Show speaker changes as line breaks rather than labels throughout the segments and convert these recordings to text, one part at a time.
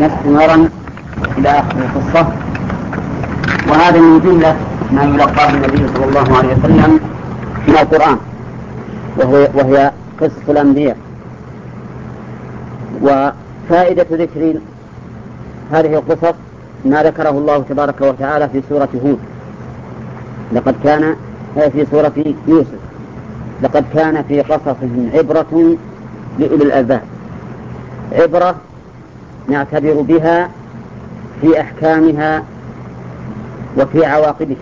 آنست نارا إلى آخر القصة. وهذا من جملة ما يلقاه النبي صلى الله عليه وسلم من القرآن وهي, وهي قصة الأنبياء. وفائدة ذكر هذه القصص ما ذكره الله تبارك وتعالى في سورة هود. لقد كان في سورة يوسف. لقد كان في قصصهم عبرة لأولي الألباب. عبرة نعتبر بها في أحكامها وفي عواقبها.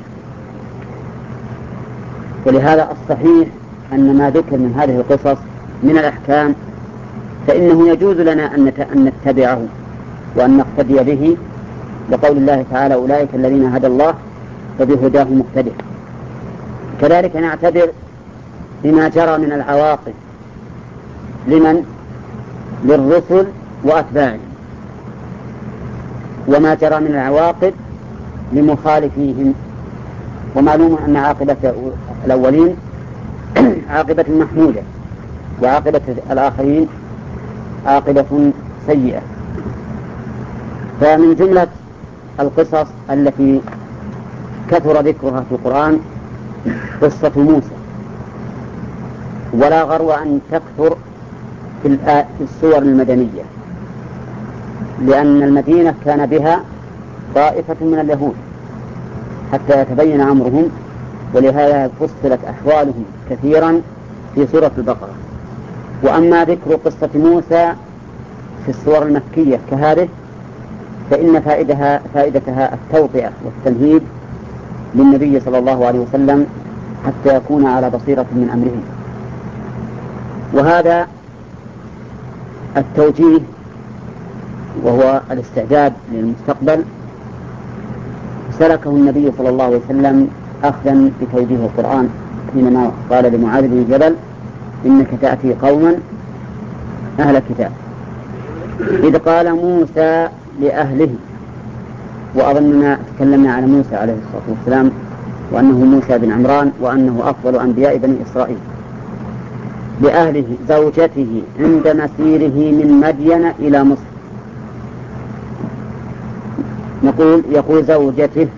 ولهذا الصحيح أن ما ذكر من هذه القصص من الأحكام فإنه يجوز لنا أن نتبعه وأن نقتدي به لقول الله تعالى أولئك الذين هدى الله فبهداه مقتدر كذلك نعتبر بما جرى من العواقب لمن؟ للرسل وأتباعهم وما جرى من العواقب لمخالفيهم. ومعلوم أن عاقبة الأولين عاقبة محمودة وعاقبة الآخرين عاقبة سيئة. فمن جملة القصص التي كثر ذكرها في القرآن قصة موسى. ولا غرو أن تكثر في السور المدنية. لأن المدينة كان بها طائفة من اليهود حتى يتبين أمرهم ولهذا فصلت أحوالهم كثيرا في سورة البقرة. وأما ذكر قصة موسى في السور المكية كهذه فإن فائدها فائدتها التوطئة والتمهيد للنبي صلى الله عليه وسلم حتى يكون على بصيرة من أمره. وهذا التوجيه وهو الاستعداد للمستقبل سلكه النبي صلى الله عليه وسلم أخذا بتوجيه القرآن حينما قال لمعاذ بن جبل إنك تأتي قوما أهل كتاب. إذ قال موسى لأهله وأظننا تكلمنا عن موسى عليه الصلاة والسلام وأنه موسى بن عمران وأنه أفضل أنبياء بني إسرائيل. لأهله زوجته عند مسيره من مدين إلى مصر. نقول يقول زوجته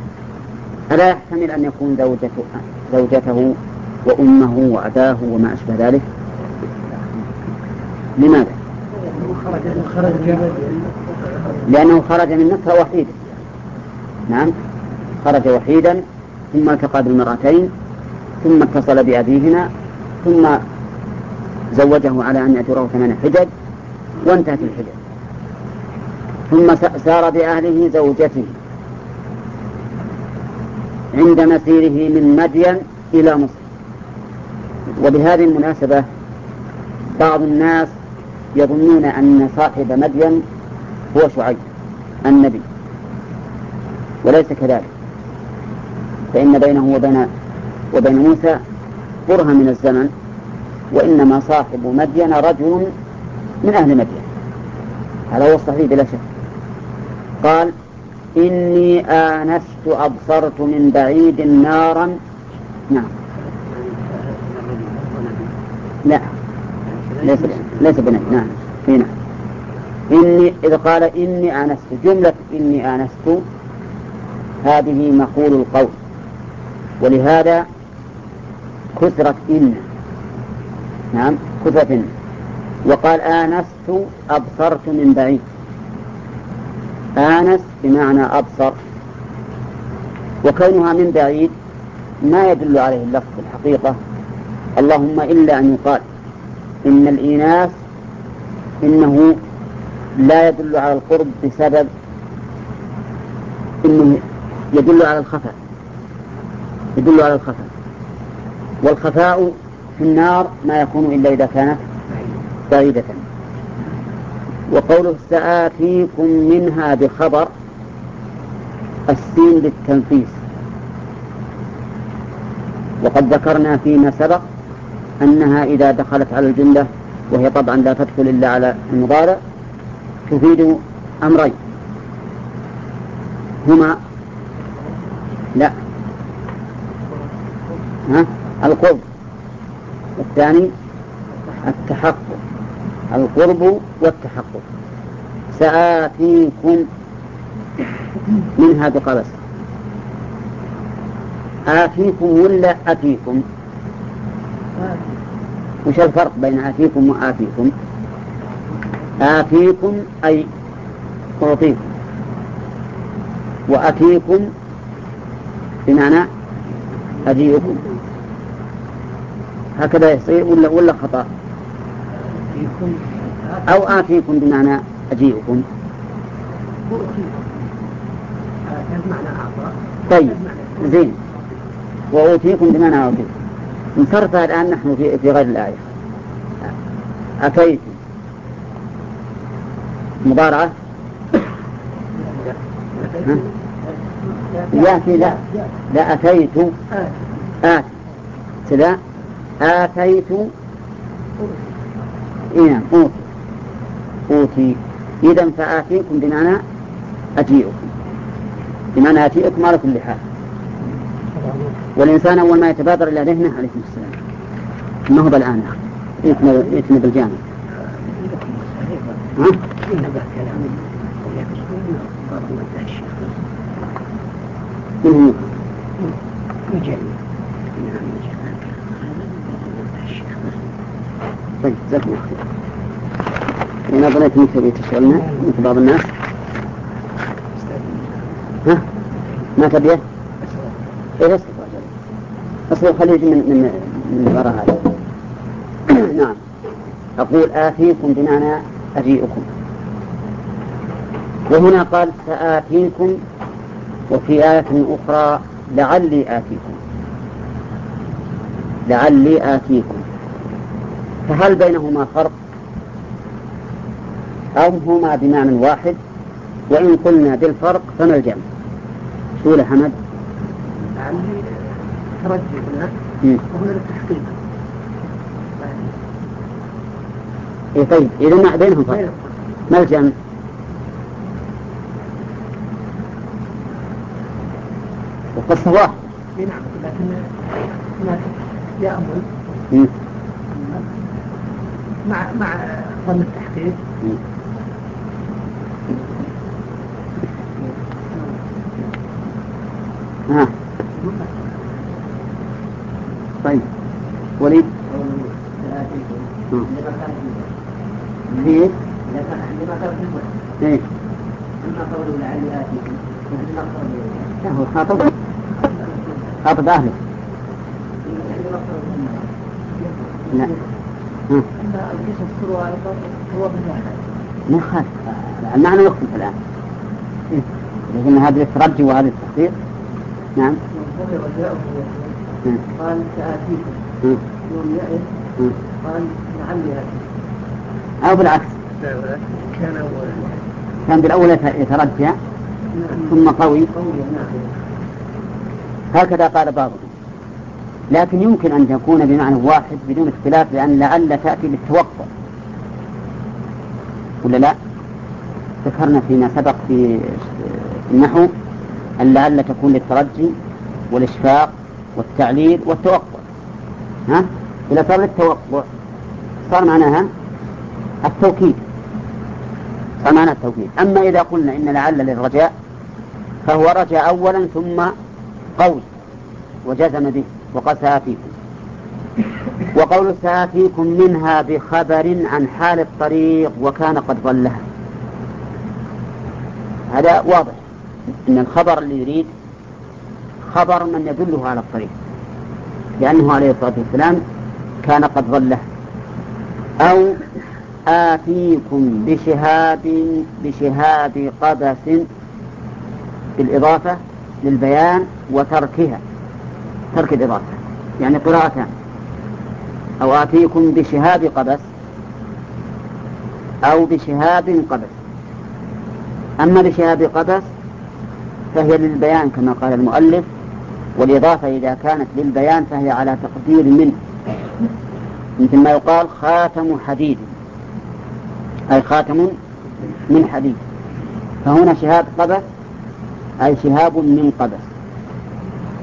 ألا يحتمل أن يكون زوجته زوجته وأمه وأباه وما أشبه ذلك؟ لماذا؟ لأنه خرج من مكة وحيدا. نعم خرج وحيدا ثم التقى بالمرأتين ثم اتصل بأبيهما ثم زوجه على أن يأجره ثمان حجج وانتهت الحجج. ثم سار بأهله زوجته عند مسيره من مدين إلى مصر. وبهذه المناسبة بعض الناس يظنون أن صاحب مدين هو شعيب النبي. وليس كذلك. فإن بينه وبين وبين موسى برهة من الزمن وإنما صاحب مدين رجل من أهل مدين. هذا هو الصحيح بلا شك. قال إني آنست أبصرت من بعيد نارا. نعم. لا. ليس ليس بنت نعم. في نعم. إني إذا قال إني آنست جملة إني آنست هذه مقول القول. ولهذا كثرت إن. نعم. كثرت إن. وقال آنست أبصرت من بعيد. آنس بمعنى أبصر. وكونها من بعيد ما يدل عليه اللفظ في الحقيقة. اللهم إلا أن يقال. إن الإناث إنه لا يدل على القرب بسبب إنه يدل على الخفاء. يدل على الخفاء. والخفاء في النار ما يكون إلا إذا كانت بعيدة. وقوله سآتيكم منها بخبر السين للتنفيس. وقد ذكرنا فيما سبق أنها إذا دخلت على الجملة وهي طبعا لا تدخل إلا على المضارع تفيد أمرين. هما لا. ها؟ القرب. والثاني التحقق. القرب والتحقق. سآتيكم منها بقبس آتيكم ولا أتيكم؟ وش الفرق بين آتيكم وآتيكم؟ آتيكم أي أعطيكم. وأتيكم بمعنى أجيئكم هكذا يصير ولا ولا خطأ؟ أو آتيكم بمعنى أجيئكم. طيب زين. وأوتيكم بمعنى أوتيكم. انصرفها الآن نحن في, في غير الآية. أتيت مضارعة؟ يأتي لا. لا أتيت آتي. كذا آتيت إيه نعم. أوتي. أوتي. إذا فآتيكم بمعنى أجيئكم بمعنى أجيئكم على كل حال. والإنسان أول ما يتبادر إلى ذهنه عليكم السلام. ما هو بالآن؟ يتم بالجامع ها؟ من خير أنا ظنيت أنك تبي تشغلنا مثل بعض الناس. ها؟ ما تبيه؟ إيه بس أصل خليه من من من الوراء هذا. نعم. أقول آتيكم بمعنى أجيئكم. وهنا قال سآتيكم وفي آية أخرى لعلي آتيكم. لعلي آتيكم. فهل بينهما فرق؟ أو هما بمعنى واحد وإن قلنا بالفرق فما الجمع؟ شو حمد.
لعلي ترجي هنا وهنا للتحقيق
إيه طيب إذا ما بينهم فرق. ما الجمع؟ والقصة واحدة
نعم لكن هناك يأمل مع مع ظن التحقيق.
ها طيب. وليد؟ كيف؟ إيه هو خاطب. خاطب أهله. لا. ما خالف المعنى يختلف الآن. لكن هذا الترجي وهذا التحقيق. نعم.
قال سآتيكم يوم يأس قال لعلي آتيكم
أو بالعكس.
كان
كان بالأول يترجى ثم قوي. هكذا قال بعضهم. لكن يمكن أن تكون بمعنى واحد بدون اختلاف لأن لعل تأتي بالتوقع. ولا لا؟ ذكرنا فيما سبق في النحو أن لعل تكون للترجي والإشفاق والتعليل والتوقع. ها؟ إذا صار للتوقع صار معناها التوكيد. صار معناها التوكيد. أما إذا قلنا إن لعل للرجاء فهو رجع أولا ثم قول وجزم به. وقد سآتيكم. وقول سآتيكم منها بخبر عن حال الطريق وكان قد ظلها. هذا واضح أن الخبر اللي يريد خبر من يدله على الطريق. لأنه عليه الصلاة والسلام كان قد ظله أو آتيكم بشهاب بشهاب قبس بالإضافة للبيان وتركها. ترك الإضافة يعني قراءتان أو آتيكم بشهاب قبس. أو بشهاب قبس. أما بشهاب قبس فهي للبيان كما قال المؤلف والإضافة إذا كانت للبيان فهي على تقدير من مثل ما يقال خاتم حديد. أي خاتم من حديد. فهنا شهاب قبس أي شهاب من قبس.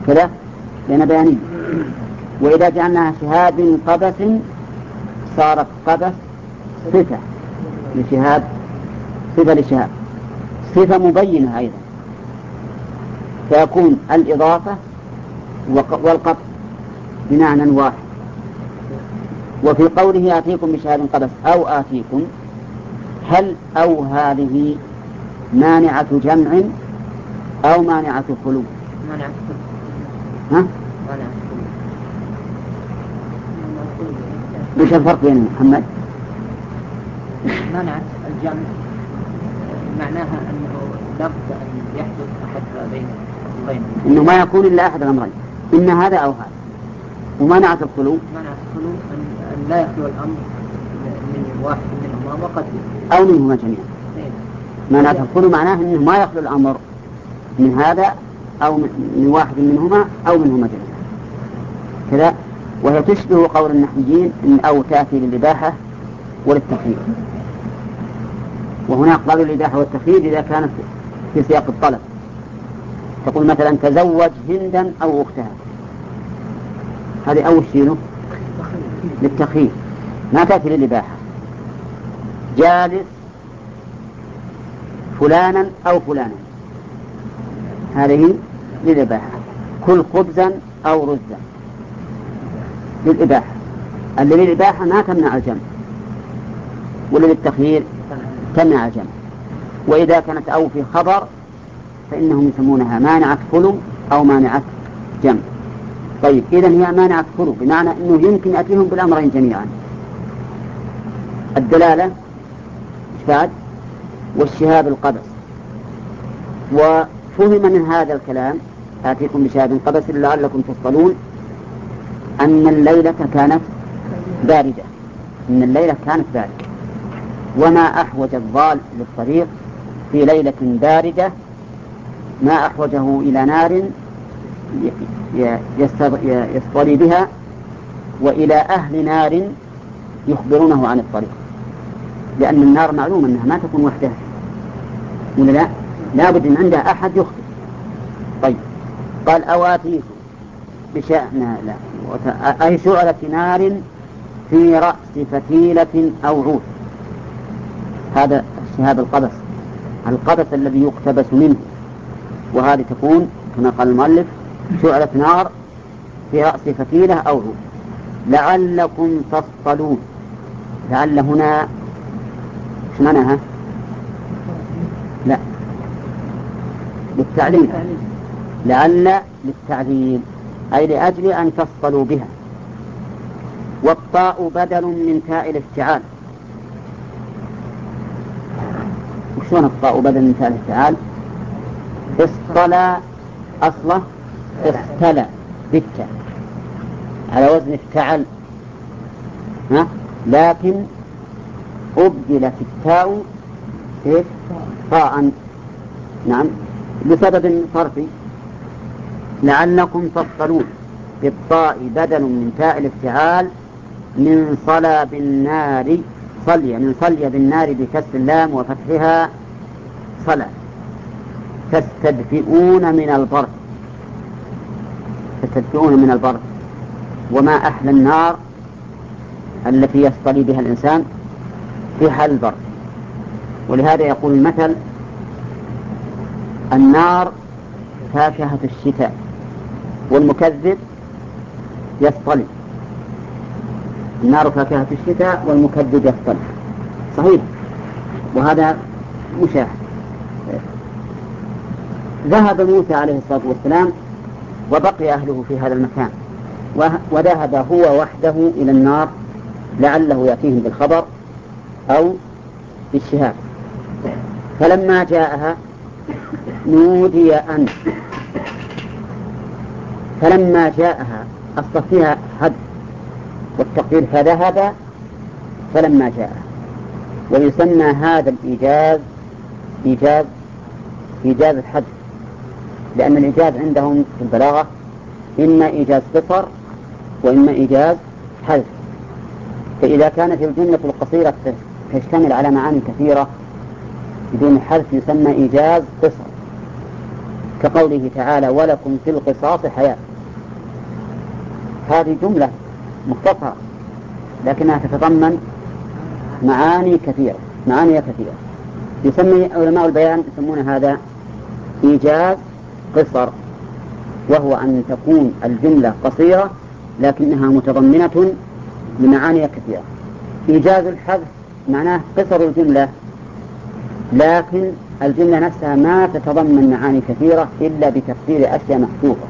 كذا؟ لأن بيانية وإذا جعلناها شهاب قبس صارت قبس صفة لشهاب صفة للشهاب صفة مبينة أيضا. فيكون الإضافة والقطع بمعنى واحد. وفي قوله آتيكم بشهاب قبس أو آتيكم هل أو هذه مانعة جمع أو مانعة خلو؟
مانعة
ها؟ وش الفرق بين محمد؟
منعت الجمع معناها أنه لابد أن يحدث أحد هذين الامرين
إنه ما يكون إلا أحد الأمرين اما هذا أو هذا ومنعت الخلو
منعت الخلو ان أن لا يخلو الأمر من واحد منهما وقد
أو منهما جميعا
إيه.
منعت الخلو معناه إنه ما يخلو الأمر من هذا أو من واحد منهما أو منهما جميعا. كذا وهي تشبه قول النحويين إن أو تأتي للإباحة وللتخيير وهناك قالوا الإباحة والتخيير إذا كانت في سياق الطلب. تقول مثلا تزوج هندا أو أختها. هذه أول شيء للتخيير. ما تأتي للإباحة. جالس فلانا أو فلانا. هذه للإباحة. كل خبزا أو رزا. للإباحة. اللي للإباحة ما تمنع الجمع. ولا للتخيير تمنع الجمع. وإذا كانت أو في خبر فإنهم يسمونها مانعة خلو أو مانعة جمع. طيب إذا هي مانعة خلو بمعنى أنه يمكن يأتيهم بالأمرين جميعا. الدلالة إشفاد والشهاب القبس وفهم من هذا الكلام آتيكم بشهاب قبس لعلكم تصطلون أن الليلة كانت باردة. أن الليلة كانت باردة. وما أحوج الضال للطريق في ليلة باردة ما أحوجه إلى نار يصطلي بها وإلى أهل نار يخبرونه عن الطريق. لأن النار معلوم أنها ما تكون وحدها. ولا لا؟ لابد من عندها أحد يخبر طيب. قال أواتيكم بشأن لا. أي شعلة نار في رأس فتيلة أو عود. هذا هذا القبس القبس الذي يقتبس منه. وهذه تكون كما قال المؤلف شعلة نار في رأس فتيلة أو عود. لعلكم تصطلون. لعل هنا إيش معناها؟ لا للتعليل لعل للتعليل أي لأجل أن تصطلوا بها. والطاء بدل من تاء الافتعال. وشون الطاء بدل من تاء الافتعال؟ اصطلى أصله اختلى بالتاء على وزن افتعل. ها؟ لكن أبدلت التاء؟ طاء. نعم. لسبب صرفي لعلكم تصطلون بالطاء بدل من تاء الافتعال من صلى بالنار صلي من صلي بالنار بكسر اللام وفتحها صلى تستدفئون من البرد. تستدفئون من البرد. وما أحلى النار التي يصطلي بها الإنسان؟ في حال البرد. ولهذا يقول المثل النار فاكهة الشتاء والمكذب يصطلي النار فاكهة الشتاء والمكذب يصطلي صحيح؟ وهذا مشاهد. ذهب موسى عليه الصلاة والسلام وبقي أهله في هذا المكان وذهب هو وحده إلى النار لعله يأتيهم بالخبر أو بالشهاب فلما جاءها نودي أن. فلما جاءها أصل فيها حد والتقدير فذهب فلما جاءها. ويسمى هذا الإيجاز إيجاز إيجاز الحد. لأن الإيجاز عندهم في البلاغة إما إيجاز قصر وإما إيجاز حذف. فإذا كانت الجملة القصيرة تشتمل على معاني كثيرة بدون حذف يسمى إيجاز قصر كقوله تعالى ولكم في القصاص حياة. هذه جملة مختصرة لكنها تتضمن معاني كثيرة معاني كثيرة. يسمي علماء البيان يسمون هذا إيجاز قصر. وهو أن تكون الجملة قصيرة لكنها متضمنة لمعاني كثيرة. إيجاز الحذف معناه قصر الجملة. لكن الجملة نفسها ما تتضمن معاني كثيرة إلا بتقدير أشياء محذوفة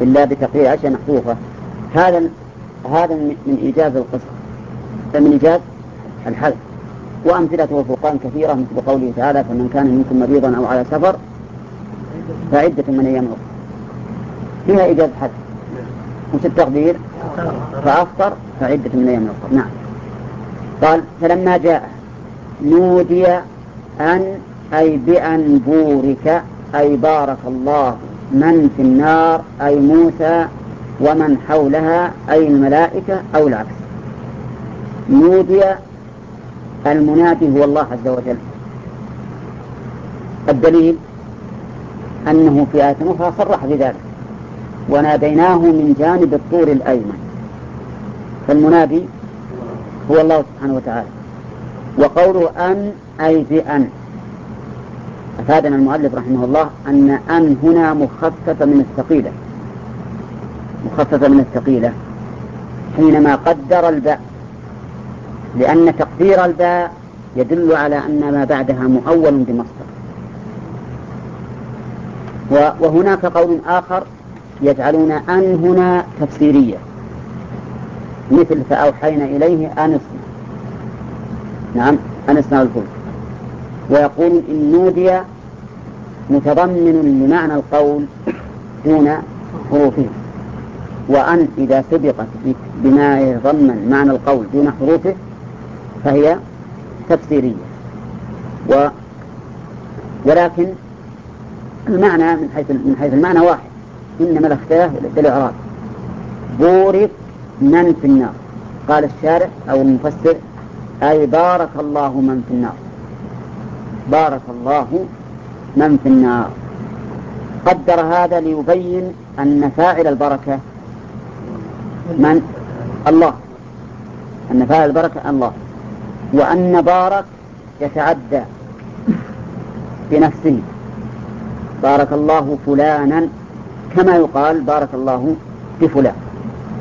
إلا بتقدير أشياء محذوفة هذا هذا من إيجاز القصر من إيجاز الحذف وأمثلته الفرقان كثيرة مثل قوله تعالى فمن كان منكم مريضا أو على سفر فعدة من أيام أخرى. فيها إيجاز حذف وش التقدير؟ فأفطر فعدة من أيام أخرى. نعم. قال فلما جاء نودي أن أي بأن بورك أي بارك الله من في النار أي موسى ومن حولها أي الملائكة أو العكس. نودي المنادي هو الله عز وجل. الدليل أنه في آية أخرى صرح بذلك. وناديناه من جانب الطور الأيمن. فالمنادي هو الله سبحانه وتعالى. وقوله أن أي بأن أفادنا المؤلف رحمه الله أن أن هنا مخففة من الثقيلة. مخففة من الثقيلة. حينما قدر الباء. لأن تقدير الباء يدل على أن ما بعدها مؤول بمصدر. وهناك قول آخر يجعلون أن هنا تفسيرية. مثل فأوحينا إليه أن اصنع نعم أن اصنع الفلك ويقول إن نودي متضمن لمعنى القول دون حروفه. وأن إذا سبقت بما يتضمن معنى القول دون حروفه فهي تفسيرية. و ولكن المعنى من حيث من حيث المعنى واحد. إنما الاختلاف بالإعراب بورك من في النار. قال الشارع أو المفسر أي بارك الله من في النار. بارك الله من في النار. قدر هذا ليبين أن فاعل البركة من؟ الله. أن فاعل البركة الله. وأن بارك يتعدى بنفسه. بارك الله فلانا كما يقال بارك الله بفلان.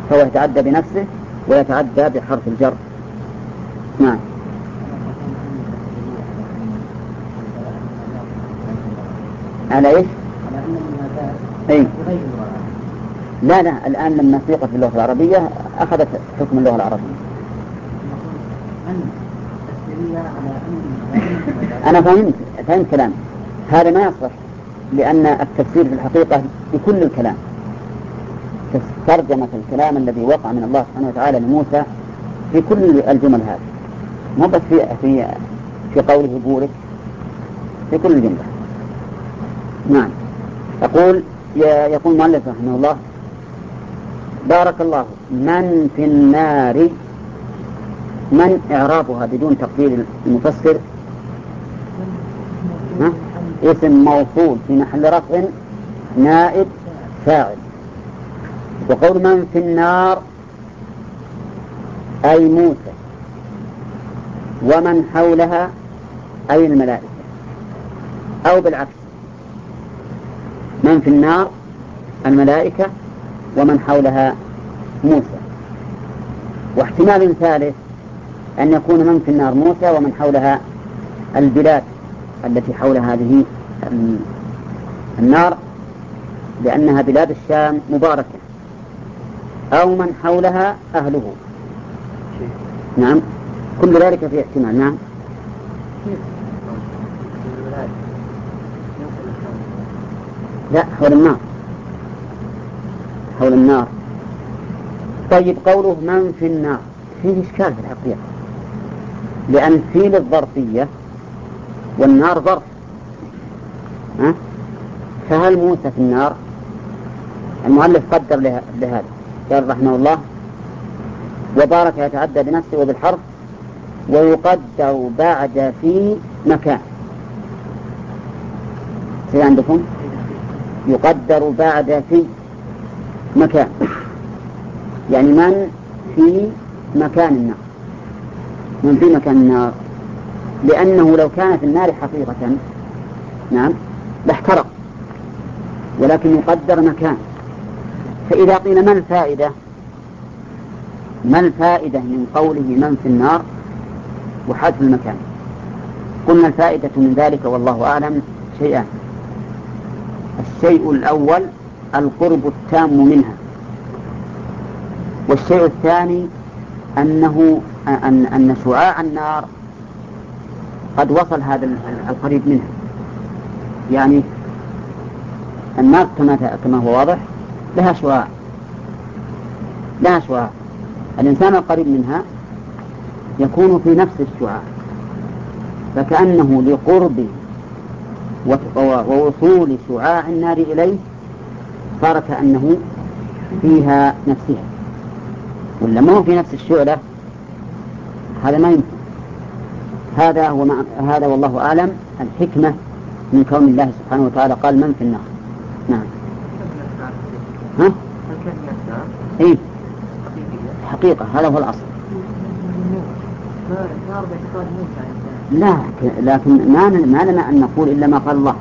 فهو يتعدى بنفسه ويتعدى بحرف الجر. نعم. على إيش؟ اي لا لا الآن لما سيقت باللغة العربية أخذت حكم اللغة العربية. أنا فهمت فهمت كلامك. هذا ما يصلح لأن التفسير في الحقيقة بكل الكلام. ترجمة الكلام الذي وقع من الله سبحانه وتعالى لموسى في كل الجمل هذه. مو بس في في في قوله بورك في كل الجملة نعم. يقول يقول المؤلف رحمه الله بارك الله من في النار من إعرابها بدون تقدير المفسر؟ اسم موصول في محل رفع نائب فاعل. وقول من في النار أي موسى. ومن حولها أي الملائكة. أو بالعكس. من في النار الملائكة ومن حولها موسى. واحتمال ثالث أن يكون من في النار موسى ومن حولها البلاد التي حول هذه النار لأنها بلاد الشام مباركة. أو من حولها أهله. نعم. كل ذلك في احتمال نعم. لا حول النار. حول النار. طيب قوله من في النار؟ فيه إشكال في الحقيقة. لأن في للظرفية والنار ظرف. ها؟ فهل موسى في النار؟ المؤلف قدر لهذا. قال رحمه الله وبارك يتعدى بنفسه وبالحرف ويقدر بعد في مكان. في عندكم؟ يقدر بعد في مكان. يعني من في مكان النار. من في مكان النار. لأنه لو كان في النار حقيقة نعم لاحترق. ولكن يقدر مكان. فإذا قيل ما الفائدة؟ ما الفائدة من قوله من في النار؟ وحذف المكان. قلنا الفائدة من ذلك والله أعلم شيئان الشيء الأول القرب التام منها. والشيء الثاني أنه أن أن شعاع النار قد وصل هذا القريب منها. يعني النار كما كما هو واضح لها شعاع. لها شعاع. الإنسان القريب منها يكون في نفس الشعاع. فكأنه لقرب ووصول شعاع النار إليه صار كأنه فيها نفسها. ولا ما هو في نفس الشعلة؟ هذا ما يمكن. هذا هو مع... هذا والله أعلم الحكمة من كون الله سبحانه وتعالى. قال من في النار؟ نعم. ها؟ إيه؟ حقيقة. هذا هو الأصل. لا لكن ما ما لنا أن نقول إلا ما قال الله.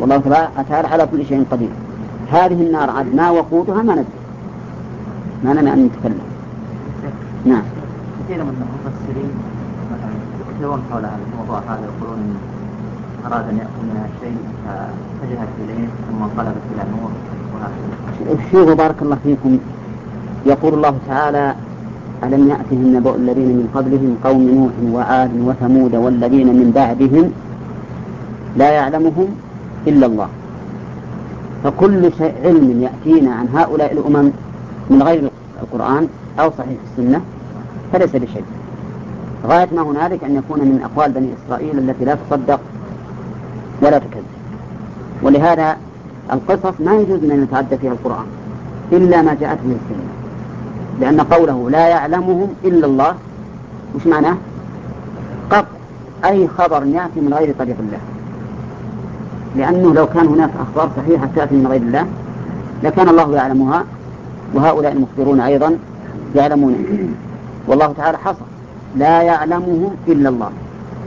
والله تعالى على كل شيء قدير. هذه النار عاد ما وقودها ما ندري. ما لنا أن نتكلم. نعم.
كثير من المفسرين يكثرون حول الموضوع هذا يقولون أراد أن يأكل منها شيء فاتجهت إليه ثم انقلبت إلى نور. وهكذا
بارك الله فيكم. يقول الله تعالى ألم يأتهم نبأ الذين من قبلهم قوم نوح وعاد وثمود والذين من بعدهم لا يعلمهم إلا الله. فكل شيء علم يأتينا عن هؤلاء الأمم من غير القرآن أو صحيح السنة فليس بشيء. غاية ما هنالك أن يكون من أقوال بني إسرائيل التي لا تصدق ولا تكذب. ولهذا القصص ما يجوز أن يتعدى فيها القرآن إلا ما جاءت به السنة. لأن قوله لا يعلمهم إلا الله وش معناه؟ قطع أي خبر يأتي من غير طريق الله. لأنه لو كان هناك أخبار صحيحة تأتي من غير الله لكان الله يعلمها وهؤلاء المخبرون أيضا يعلمون. والله تعالى حصر لا يعلمهم إلا الله.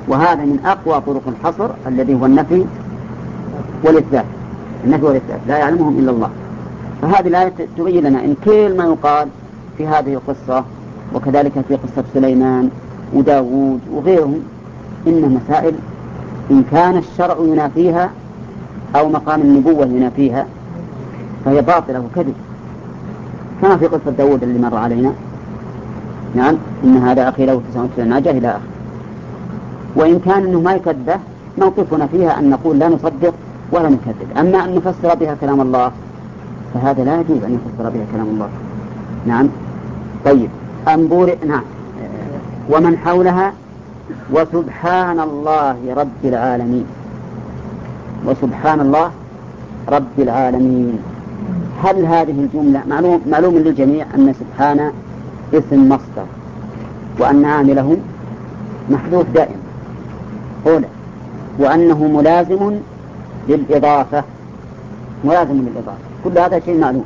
وهذا من أقوى طرق الحصر الذي هو النفي والإثبات. النفي والإثبات لا يعلمهم إلا الله. فهذه الآية تبين لنا إن كل ما يقال في هذه القصة وكذلك في قصة سليمان وداوود وغيرهم إنها مسائل إن كان الشرع ينافيها أو مقام النبوة ينافيها فهي باطلة وكذب. كما في قصة داود اللي مر علينا. نعم إن هذا أخي له 99 ناجة إلى آخره. وإن كان أنه ما يكذب موقفنا فيها أن نقول لا نصدق ولا نكذب. أما أن نفسر بها كلام الله فهذا لا يجوز أن يفسر بها كلام الله. نعم. طيب أنبور نعم ومن حولها؟ وسبحان الله رب العالمين. وسبحان الله رب العالمين. هل هذه الجملة معلوم, معلوم للجميع أن سبحان اسم مصدر وأن عامله محذوف دائما أولى وأنه ملازم للإضافة. ملازم للإضافة. كل هذا شيء معلوم.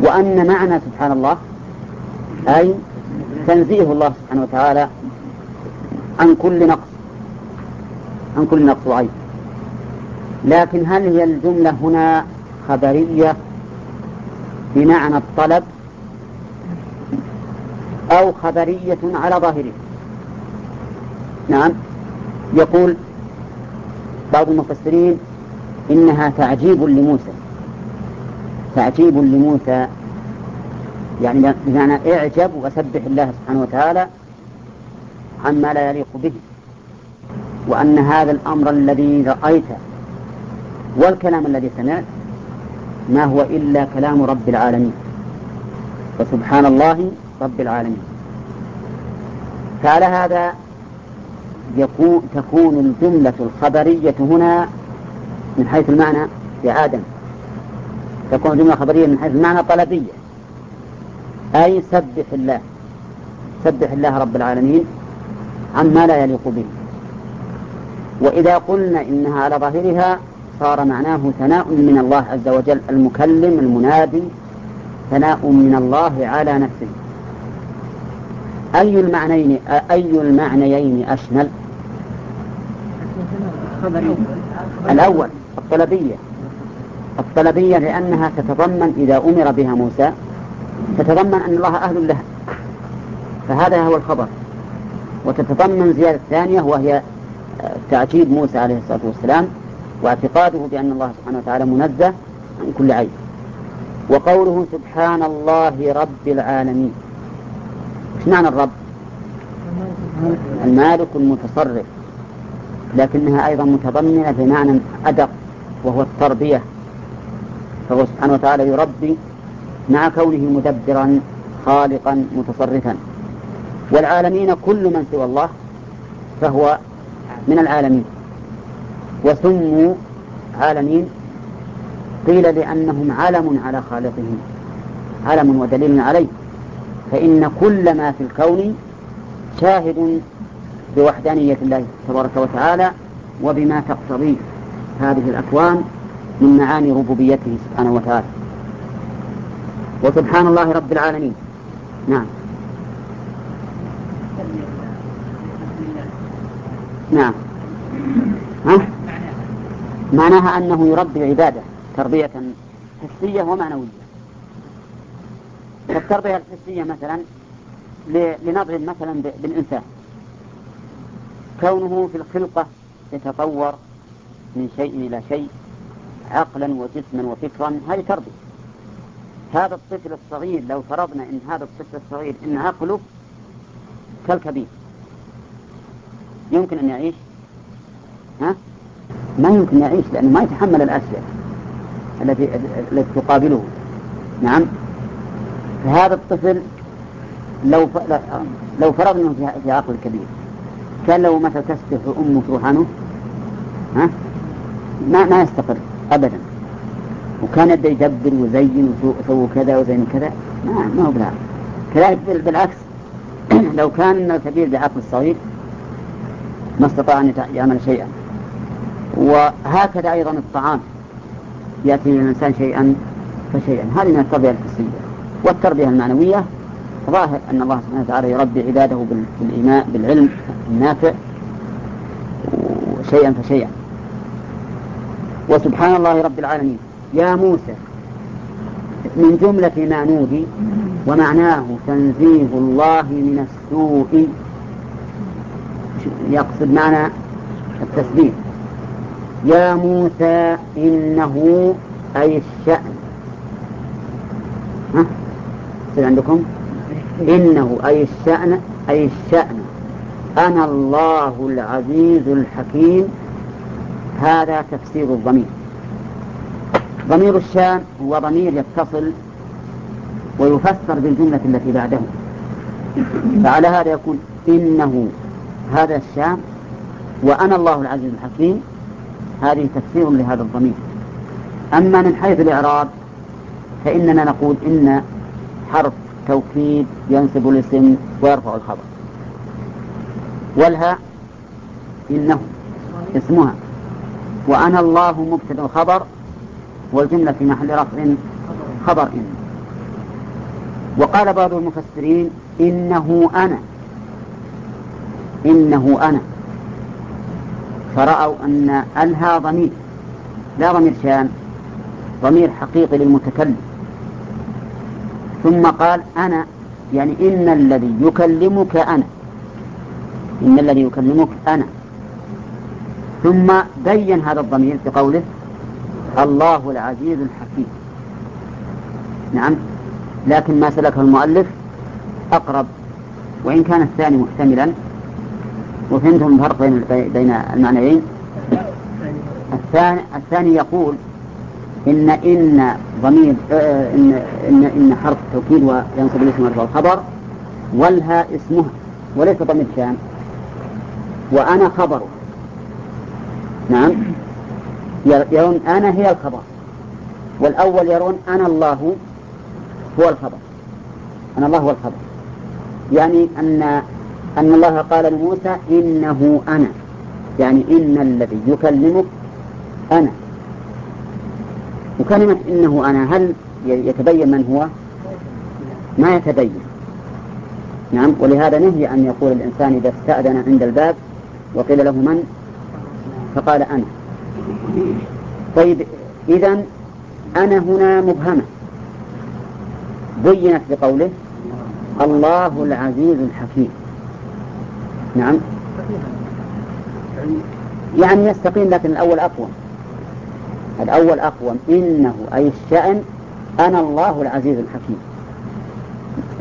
وأن معنى سبحان الله أي تنزيه الله سبحانه وتعالى عن كل نقص عن كل نقص وعيب. لكن هل هي الجملة هنا خبرية بمعنى الطلب أو خبرية على ظاهره؟ نعم يقول بعض المفسرين إنها تعجيب لموسى تعجيب لموسى يعني بمعنى اعجب وسبح الله سبحانه وتعالى عما لا يليق به وأن هذا الأمر الذي رأيته والكلام الذي سمعت ما هو إلا كلام رب العالمين فسبحان الله رب العالمين. فعلى هذا يكون تكون الجملة الخبرية هنا من حيث المعنى لآدم تكون الجملة خبرية من حيث المعنى طلبية. أي سبح الله. سبح الله رب العالمين عما لا يليق به. وإذا قلنا إنها على ظاهرها صار معناه ثناء من الله عز وجل المكلم المنادي ثناء من الله على نفسه. أي المعنيين أي المعنيين أشمل؟ الأول الطلبية. الطلبية لأنها تتضمن إذا أمر بها موسى تتضمن أن الله أهل لها. فهذا هو الخبر. وتتضمن زيادة ثانية وهي تعجيب موسى عليه الصلاة والسلام واعتقاده بأن الله سبحانه وتعالى منزه عن كل عيب. وقوله سبحان الله رب العالمين. إيش معنى الرب؟ المالك المتصرف. لكنها أيضا متضمنة بمعنى أدق وهو التربية. فهو سبحانه وتعالى يربي مع كونه مدبرا خالقا متصرفا. والعالمين كل من سوى الله فهو من العالمين. وسموا عالمين قيل لأنهم علم على خالقهم علم ودليل عليه. فإن كل ما في الكون شاهد بوحدانية الله تبارك وتعالى وبما تقتضيه هذه الأكوان من معاني ربوبيته سبحانه وتعالى. وسبحان الله رب العالمين. نعم. نعم. ها؟ معناها أنه يربي عبادة تربية حسية ومعنوية. التربية الحسية مثلا لنضرب مثلا بالإنسان. كونه في الخلقة يتطور من شيء إلى شيء عقلا وجسما وفكرا هذه تربية. هذا الطفل الصغير لو فرضنا إن هذا الطفل الصغير ان عقله كالكبير يمكن أن يعيش؟ ها؟ ما يمكن يعيش لأنه ما يتحمل الاشياء التي التي تقابله. نعم؟ فهذا الطفل لو لو فرضنا في عقل كبير كان لو مثلا تسبح أمه تروح عنه ها؟ ما ما يستقر ابدا. وكان يبدا يدبر ويزين وسووا كذا وزين كذا. ما ما هو بالعكس كذلك بالعكس. لو كان الكبير بعقل الصغير ما استطاع أن يعمل شيئا. وهكذا أيضا الطعام. يأتي للانسان شيئا فشيئا. هذه من التربية الحسية. والتربية المعنوية ظاهر أن الله سبحانه وتعالى يربي عباده بالايمان بالعلم النافع شيئا فشيئا. وسبحان الله رب العالمين. يا موسى من جملة ما نودي ومعناه تنزيه الله من السوء. يقصد معنى التسبيح. يا موسى إنه أي الشأن. ها؟ عندكم؟ إنه أي الشأن أي الشأن. أنا الله العزيز الحكيم. هذا تفسير الضمير. ضمير الشان هو ضمير يتصل ويفسر بالجملة التي بعده. فعلى هذا يكون إنه هذا الشام وأنا الله العزيز الحكيم هذه تفسير لهذا الضمير. أما من حيث الإعراب فإننا نقول إن حرف توكيد ينصب الاسم ويرفع الخبر. والها إنه اسمها. وأنا الله مبتدأ الخبر والجملة في محل رفع خبر. إن وقال بعض المفسرين إنه أنا إنه أنا. فرأوا أن أنها ضمير لا ضمير شان ضمير حقيقي للمتكلم. ثم قال أنا يعني إن الذي يكلمك أنا إن الذي يكلمك أنا. ثم بين هذا الضمير بقوله الله العزيز الحكيم. نعم. لكن ما سلكه المؤلف أقرب وإن كان الثاني محتملا. وفهمتم الفرق بين بين المعنيين؟ الثاني الثاني يقول إن إن ضمير آه، إن إن إن حرف توكيد وينصب الاسم ويرفع الخبر والها اسمها وليس ضمير شان وأنا خبره نعم. يرون أنا هي الخبر. والأول يرون أنا الله هو الخبر. أنا الله هو الخبر. يعني أن أن الله قال لموسى إنه أنا. يعني إن الذي يكلمك أنا. وكلمة إنه أنا هل يتبين من هو؟ ما يتبين. نعم ولهذا نهي أن يقول الإنسان إذا استأذن عند الباب وقيل له من؟ فقال أنا. طيب إذا أنا هنا مبهمة. بينت بقوله الله العزيز الحكيم. نعم. يعني يستقيم لكن الأول أقوى. الأول أقوى. إنه أي الشأن أنا الله العزيز الحكيم.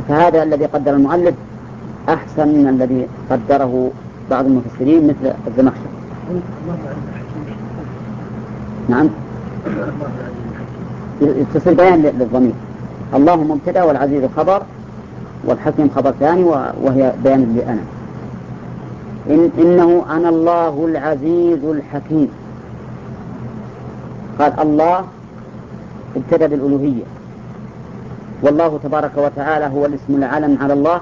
فهذا الذي قدر المؤلف أحسن من الذي قدره بعض المفسرين مثل الزمخشري. نعم. يتصل بيان للضمير. الله مبتدا والعزيز خبر والحكيم خبر ثاني وهي بيان لأنا. إن إنه أنا الله العزيز الحكيم. قال الله ابتدى بالألوهية. والله تبارك وتعالى هو الاسم العلم على الله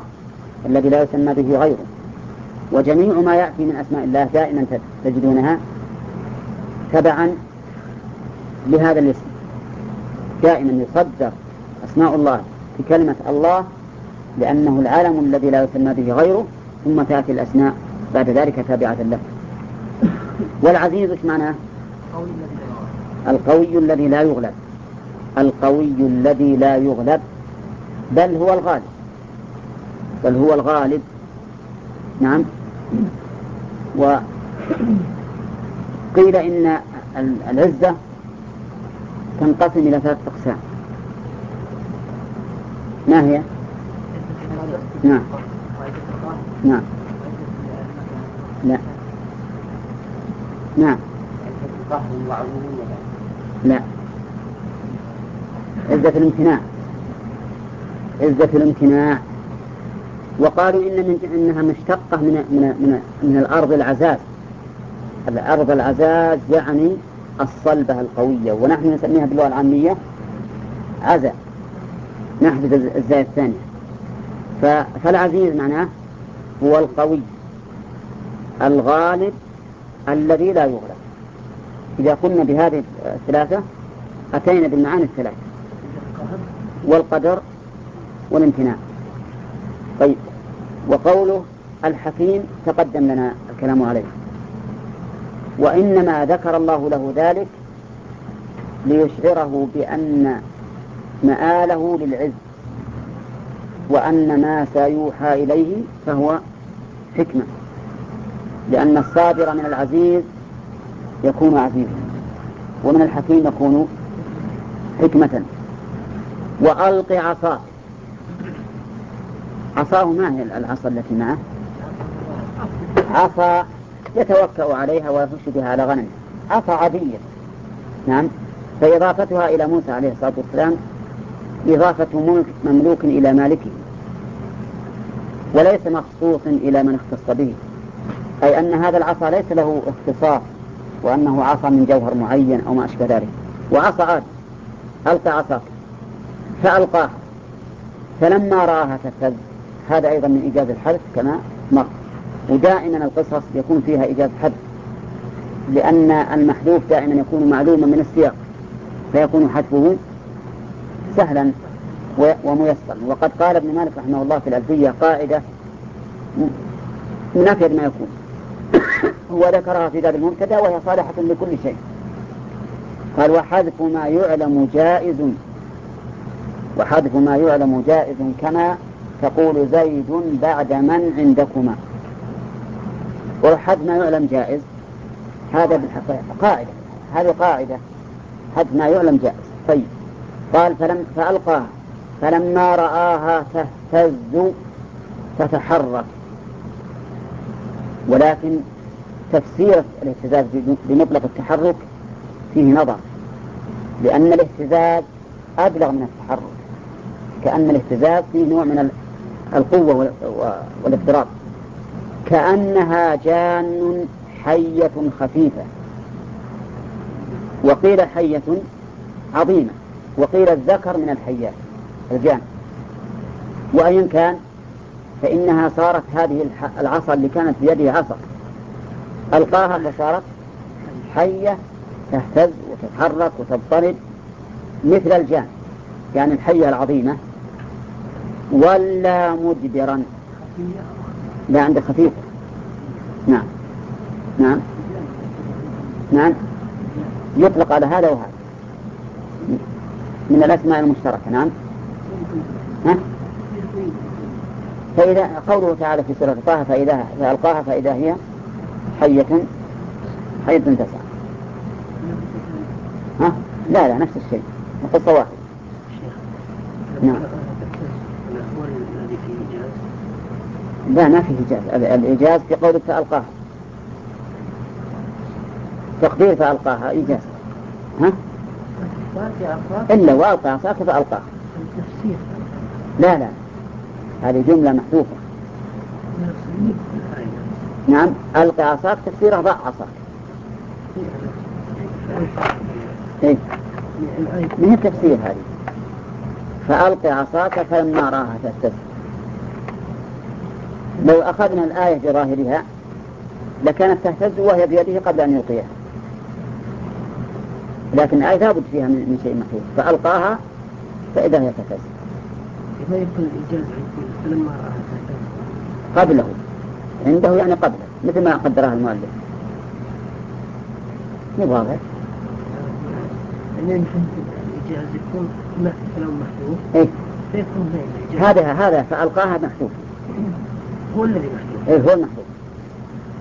الذي لا يسمى به غيره. وجميع ما يأتي من أسماء الله دائما تجدونها تبعا لهذا الاسم. دائما يصدر أسماء الله في كلمة الله لأنه العالم الذي لا يسمى به غيره ثم تأتي الأسماء بعد ذلك تابعة له. والعزيز إيش معناه؟ القوي الذي لا يغلب. القوي الذي لا يغلب. بل هو الغالب. بل هو الغالب. نعم. وقيل إن العزة تنقسم إلى ثلاثة أقسام. ما هي؟ نعم. نعم. لا. نعم. لا. عزة الامتناع. عزة الامتناع. وقالوا إن من إنها مشتقة من من من, من الأرض العزاز. الأرض العزاز يعني الصلبة القوية ونحن نسميها باللغة العامية عزا نحذف الزاي الثانية فالعزيز معناه هو القوي الغالب الذي لا يغلب. إذا قلنا بهذه الثلاثة أتينا بالمعاني الثلاثة والقدر والامتناع. طيب وقوله الحكيم تقدم لنا الكلام عليه. وإنما ذكر الله له ذلك ليشعره بأن مآله للعز وأن ما سيوحى إليه فهو حكمة لأن الصابر من العزيز يكون عزيزا ومن الحكيم يكون حكمة. وألق عصاك عصاه ما هي العصا التي معه؟ عصا يتوكأ عليها ويخش بها على غنمه عصا عادية نعم. فإضافتها إلى موسى عليه الصلاة والسلام. إضافة ملك مملوك إلى مالكه. وليس مخصوص إلى من اختص به. أي أن هذا العصا ليس له اختصاص وأنه عصا من جوهر معين أو ما أشبه ذلك. وعصا عاد ألقى عصاك فألقاها فلما رآها تهتز هذا أيضا من إيجاز الحذف كما مر. ودائما القصص يكون فيها إيجاز حذف لأن المحذوف دائما يكون معلوما من السياق فيكون حذفه سهلا وميسرا. وقد قال ابن مالك رحمه الله في الألفية قاعدة من أفيد ما يكون. هو ذكرها في باب المبتدأ وهي صالحة لكل شيء. قال وحذف ما يعلم جائز وحذف ما يعلم جائز كما تقول زيد بعد من عندكما. وحذف ما يعلم جائز. هذا بالحقيقة قاعدة. هذه قاعدة. حذف ما يعلم جائز. طيب. قال فلم فألقاها فلما رآها تهتز تتحرك. ولكن تفسير الاهتزاز بمطلق التحرك فيه نظر. لأن الاهتزاز أبلغ من التحرك. كأن الاهتزاز فيه نوع من القوة والاضطراب كأنها جان حية خفيفة. وقيل حية عظيمة وقيل الذكر من الحيات الجان. وأيا كان فإنها صارت هذه العصا اللي كانت بيده عصا. ألقاها فصارت حية تهتز وتتحرك وتضطرب مثل الجان يعني الحية العظيمة. ولا مدبرا. لا عند خفيف. نعم. نعم. نعم. يطلق على هذا وهذا. من الأسماء المشتركة. نعم. ها؟ فإذا قوله تعالى في سورة طه فإذا فألقاها فإذا هي حية حية تسعى. ها؟ لا لا نفس الشيء. القصة واحدة. نعم. لا ما في إيجاز. الإيجاز في قولك فألقاها. تقدير فألقاها إيجاز. ها؟ إلا وألقى عصاك فألقاها. لا لا. هذه جملة محذوفة. نعم ألقى عصاك تفسيره ضع عصاك. إيه. من التفسير هذه؟ فألقي عصاك فلما راها تهتز لو أخذنا الآية بظاهرها لكانت تهتز وهي بيده قبل أن يلقيها. لكن الآية لابد فيها من شيء محفوظ فألقاها فإذا هي تهتز.
ما يكون
قبله. عنده يعني قبله. مثل ما قدرها المؤلف. مو واضح.
يعني الإيجاز يكون محذوف
إيه.
فيكون
هذا هذا فألقاها محذوف
هو الذي محذوف
إيه هو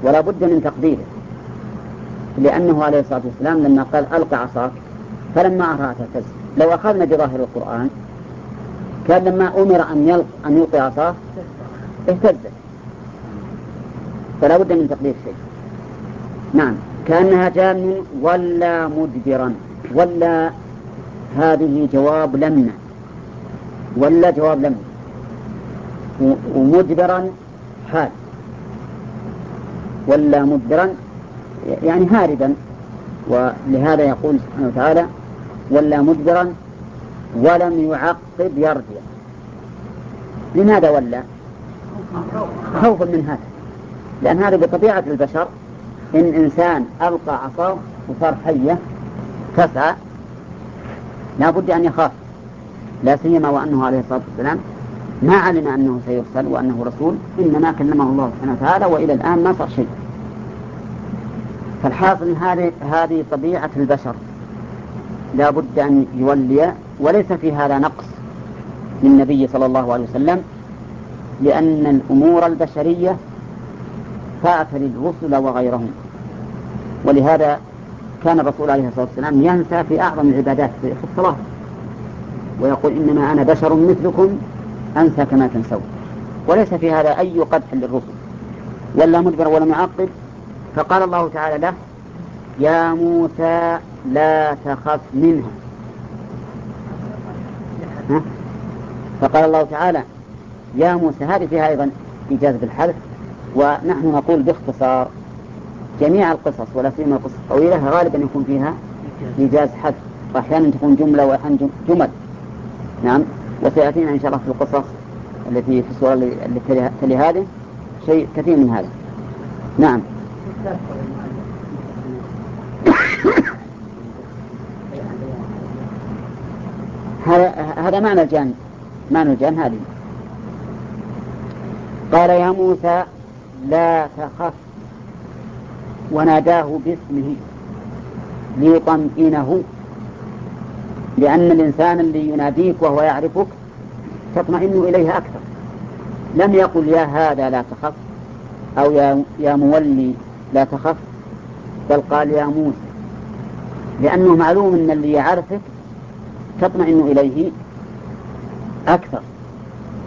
ولا بد من تقديره. لأنه عليه الصلاة والسلام لما قال ألقى عصاك فلما أراها تهتز. لو أخذنا بظاهر القرآن كان لما أمر أن يلقى أن يلقي عصاه اهتزت فلا بد من تقدير شيء. نعم. كأنها جان ولا مدبرا ولا هذه جواب لما ولا جواب لما ومدبرا حال ولا مدبرا يعني هاربا. ولهذا يقول سبحانه وتعالى ولا مدبرا ولم يعقب يرجع. لماذا ولا؟ خوفا من هذا. لأن هذا بطبيعة البشر إن إنسان ألقى عصاه وصار حية تسعى لا بد أن يخاف. لا سيما وأنه عليه الصلاة والسلام ما علم أنه سيرسل وأنه رسول إنما كلمه الله سبحانه وتعالى وإلى الآن ما صار شيء. فالحاصل هذه هذه طبيعة البشر. لا بد أن يولي وليس في هذا نقص للنبي صلى الله عليه وسلم لأن الأمور البشرية فات للرسل وغيرهم. ولهذا كان الرسول عليه الصلاة والسلام ينسى في أعظم العبادات في الصلاة. ويقول إنما أنا بشر مثلكم أنسى كما تنسون. وليس في هذا أي قدح للرسل. ولا مدبر ولا معقب فقال الله تعالى له يا موسى لا تخف منها. ها؟ فقال الله تعالى يا موسى هذه فيها أيضا إجازة بالحذف. ونحن نقول باختصار جميع القصص ولا سيما القصص الطويلة غالبا يكون فيها إيجاز حذف. وأحيانا تكون جملة وأحيانا جمل. نعم. وسيأتينا إن شاء الله في القصص التي في السورة التي تلي هذه. شيء كثير من هذا. نعم. هذا معنى الجان. معنى الجان هذه. قال يا موسى لا تخف. وناداه باسمه ليطمئنه. لأن الإنسان اللي يناديك وهو يعرفك تطمئن إليه أكثر. لم يقل يا هذا لا تخف أو يا, يا مولي لا تخف بل قال يا موسى. لأنه معلوم أن اللي يعرفك تطمئن إليه أكثر.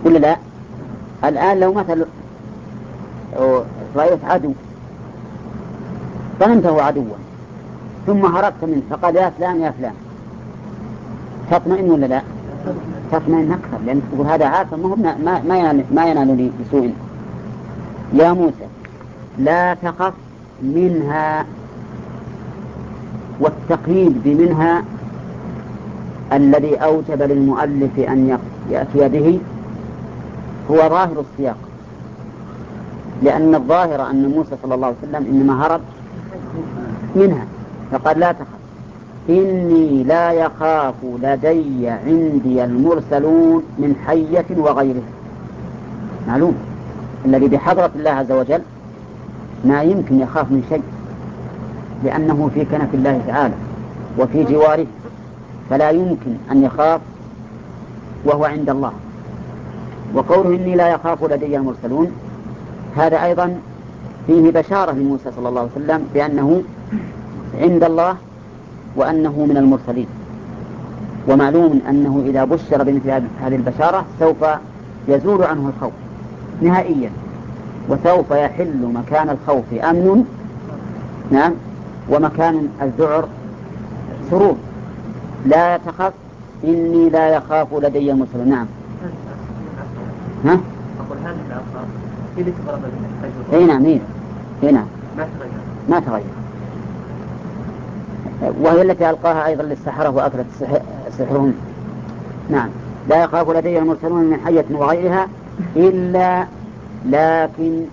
ولا لا؟ الآن لو مثل رأيت عدو ظننته عدوا. ثم هربت منه فقال يا فلان يا فلان. تطمئن ولا لا؟ تطمئن أكثر لأن تقول هذا عارف ما ما ما ينال ما ينالني بسوء. يا موسى لا تخف منها والتقييد بمنها الذي أوجب للمؤلف أن يأتي به هو ظاهر السياق. لأن الظاهر أن موسى صلى الله عليه وسلم إنما هرب منها فقال لا تخف. إني لا يخاف لدي عندي المرسلون من حية وغيرها معلوم؟ الذي بحضرة الله عز وجل ما يمكن يخاف من شيء لأنه في كنف الله تعالى وفي جواره فلا يمكن أن يخاف وهو عند الله. وقوله إني لا يخاف لدي المرسلون هذا أيضا فيه بشارة لموسى صلى الله عليه وسلم بأنه عند الله وأنه من المرسلين. ومعلوم أنه إذا بشر بمثل هذه البشارة سوف يزول عنه الخوف. نهائيا. وسوف يحل مكان الخوف أمن. نعم. ومكان الذعر سرور. لا تخف. إني لا يخاف لدي المرسلون نعم. ها؟
أقول هذه الألفاظ هي اللي تضرب
اي نعم اي نعم.
ما تغير.
ما تغير. وهي التي ألقاها أيضا للسحرة وأكلت سحرهم. نعم. لا يخاف لدي المرسلون من حية وغيرها إلا لكن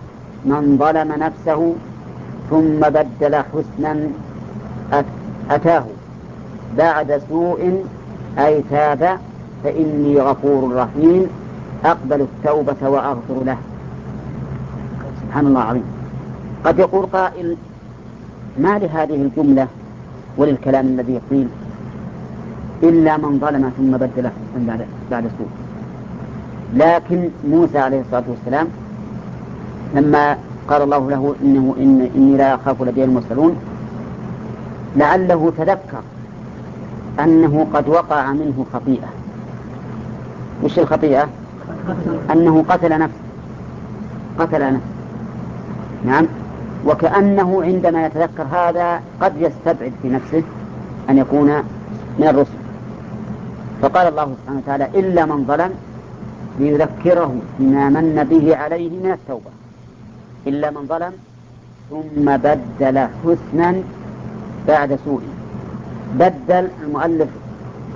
من ظلم نفسه ثم بدل حسنا أتاه. بعد سوء أي تاب فإني غفور رحيم. أقبل التوبة وأغفر له. سبحان الله العظيم. قد يقول قائل ما لهذه الجملة؟ وللكلام الذي قيل إلا من ظلم ثم بدل حسنا بعد, بعد سوء. لكن موسى عليه الصلاة والسلام لما قال الله له إنه إن إني لا أخاف لدي المرسلون لعله تذكر أنه قد وقع منه خطيئة. وش الخطيئة؟ أنه قتل نفسه. قتل نفسه. نعم؟ وكأنه عندما يتذكر هذا قد يستبعد في نفسه أن يكون من الرسل. فقال الله سبحانه وتعالى إلا من ظلم ليذكره بما من به عليه من التوبة. إلا من ظلم ثم بدل حسنا بعد سوء. بدل المؤلف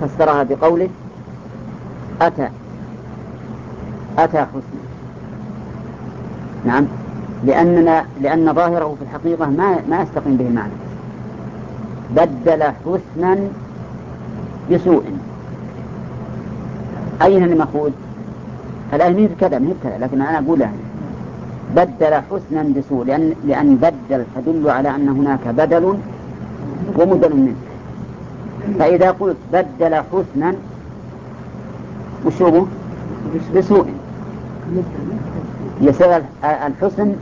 فسرها بقوله أتى أتى حسنا. نعم. لأننا لأن ظاهره في الحقيقة ما ما يستقيم به المعنى. بدل حسنا بسوء. أين المأخوذ؟ الآية مهي كذا؟ مهي كذا لكن أنا أقول يعني. بدل حسنا بسوء لأن لأن بدل تدل على أن هناك بدل ومدل منه. فإذا قلت بدل حسنا وش هو؟ بسوء. يصير الحسن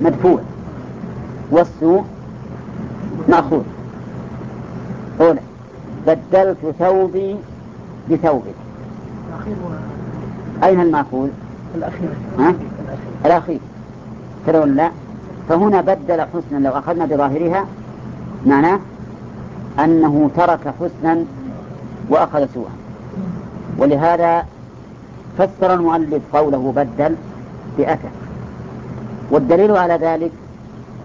مدفوع. والسوء مأخوذ. أولى بدلت ثوبي بثوبك. أين المأخوذ؟
الأخير.
ها؟ الأخير. ترون لا؟ فهنا بدل حسنا لو أخذنا بظاهرها معناه أنه ترك حسنا وأخذ سوءا. ولهذا فسر المؤلف قوله بدل بأتى والدليل على ذلك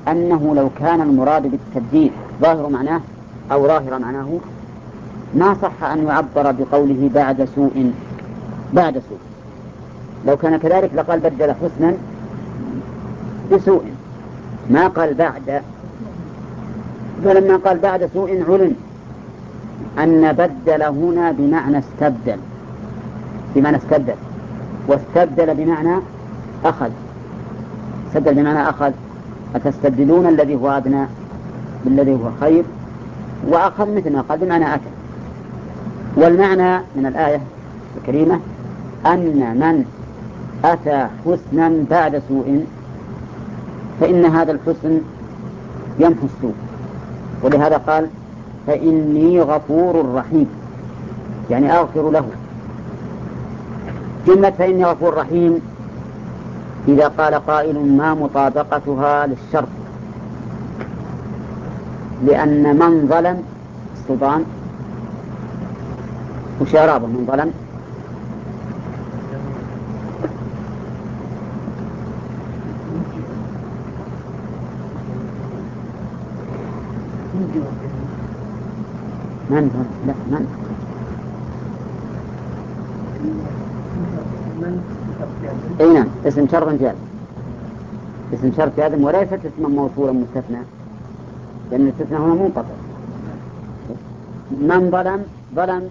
أنه لو كان المراد بالتبديل ظاهر معناه أو ظاهر معناه ما صح أن يعبر بقوله بعد سوء بعد سوء. لو كان كذلك لقال بدل حسنا بسوء. ما قال بعد فلما قال بعد سوء علم أن بدل هنا بمعنى استبدل. بمعنى استبدل. واستبدل بمعنى أخذ. استبدل بمعنى أخذ أتستبدلون الذي هو أدنى بالذي هو خير وأخذ مثل ما قال بمعنى أتى والمعنى من الآية الكريمة أن من أتى حسنا بعد سوء فإن هذا الحسن يمحو السوء. ولهذا قال فإني غفور رحيم. يعني أغفر له. جملة فإني غفور رحيم إذا قال قائل ما مطابقتها للشرط؟ لأن من ظلم السلطان وش من ظلم؟ من لا من؟ اي نعم اسم شرط جاز اسم شرط جازم وليست اسما موصولا مستثنى لأن الاستثناء هنا منقطع. من ظلم ظلم